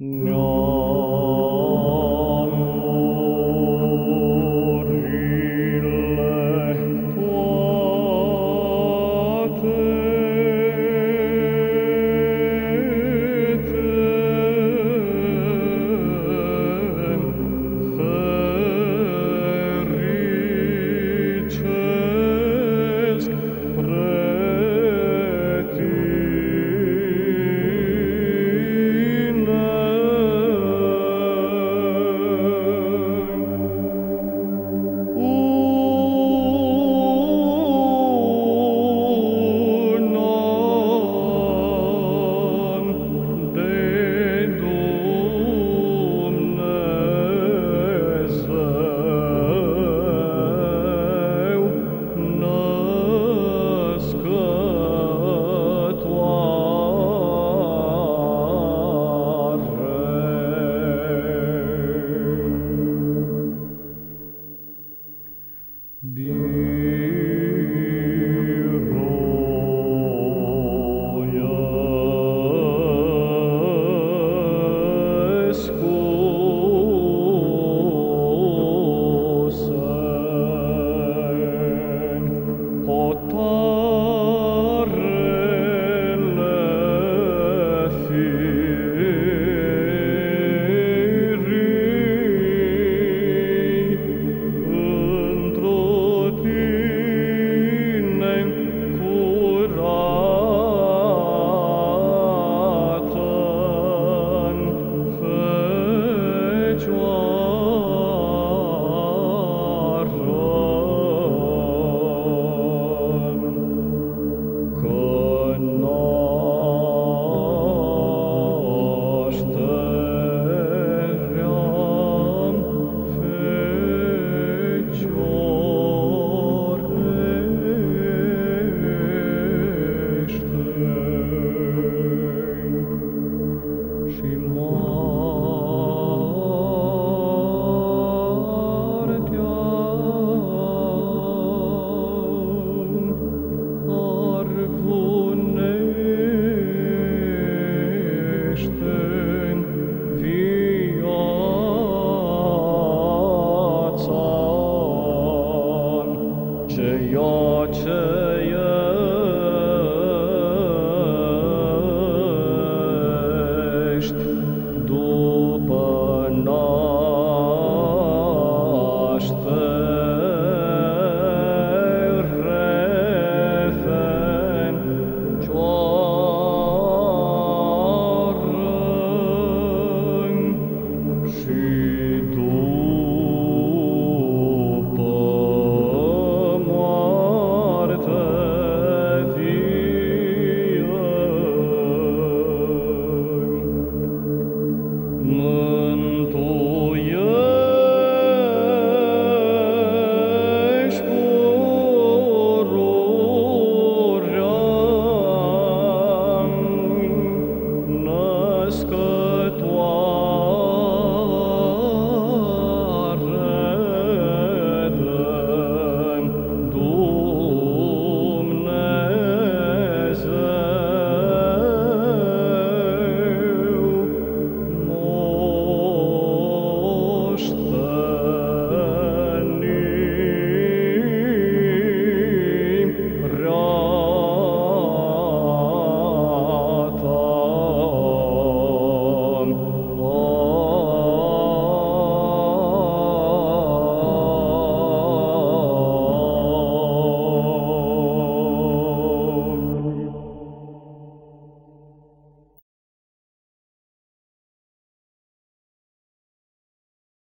No. the